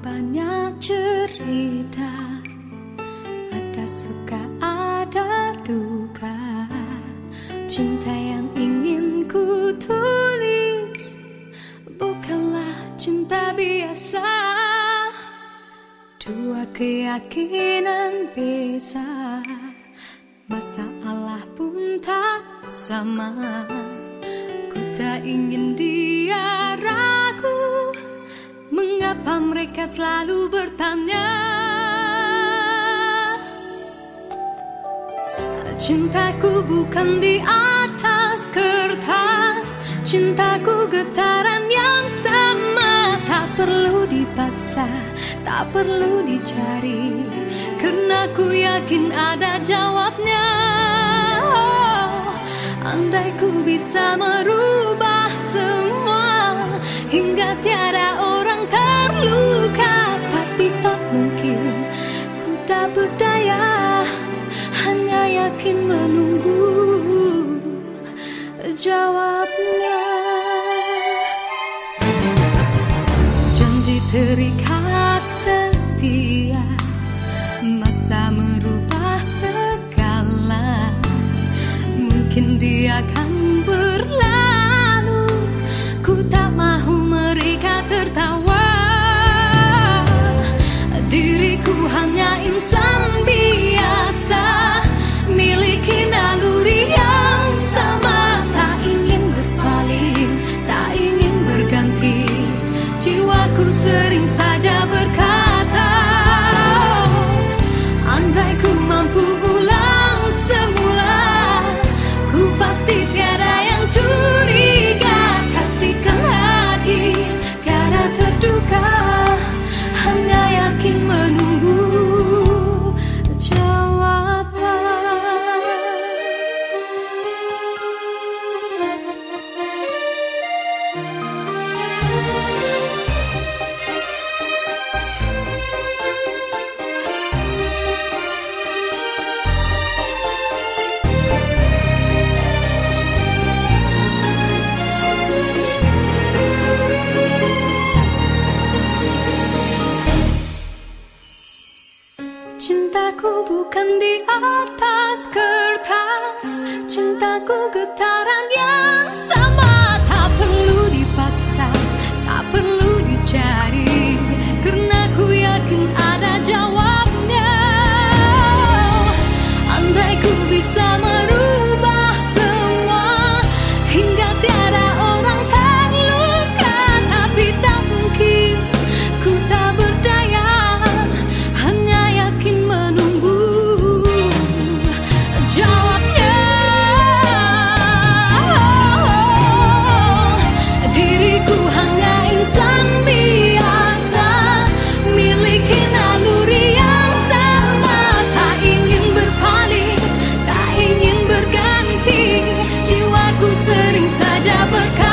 banyak cerita. Ada suka, ada duka. Cinta yang ingin ku tulis Bukanlah cinta biasa. Dua keyakinan beza Masalah pun tak sama. Ku tak ingin dia ragu Mengapa mereka selalu bertanya? Cintaku bukan di atas kertas Cintaku getaran yang sama. Tak perlu dipaksa Tak perlu dicari Karena ku yakin ada jawabnya. Andai ku bisa merubah Hingga tiada orang terluka Tapi tak mungkin ku tak berdaya. Hanya yakin menunggu jawabnya. Janji terikat setia Masa merubah segala. Mungkin dia akan berlalu Ku tak Jiwaku sering saja berkata bukan di atas sering saja berkata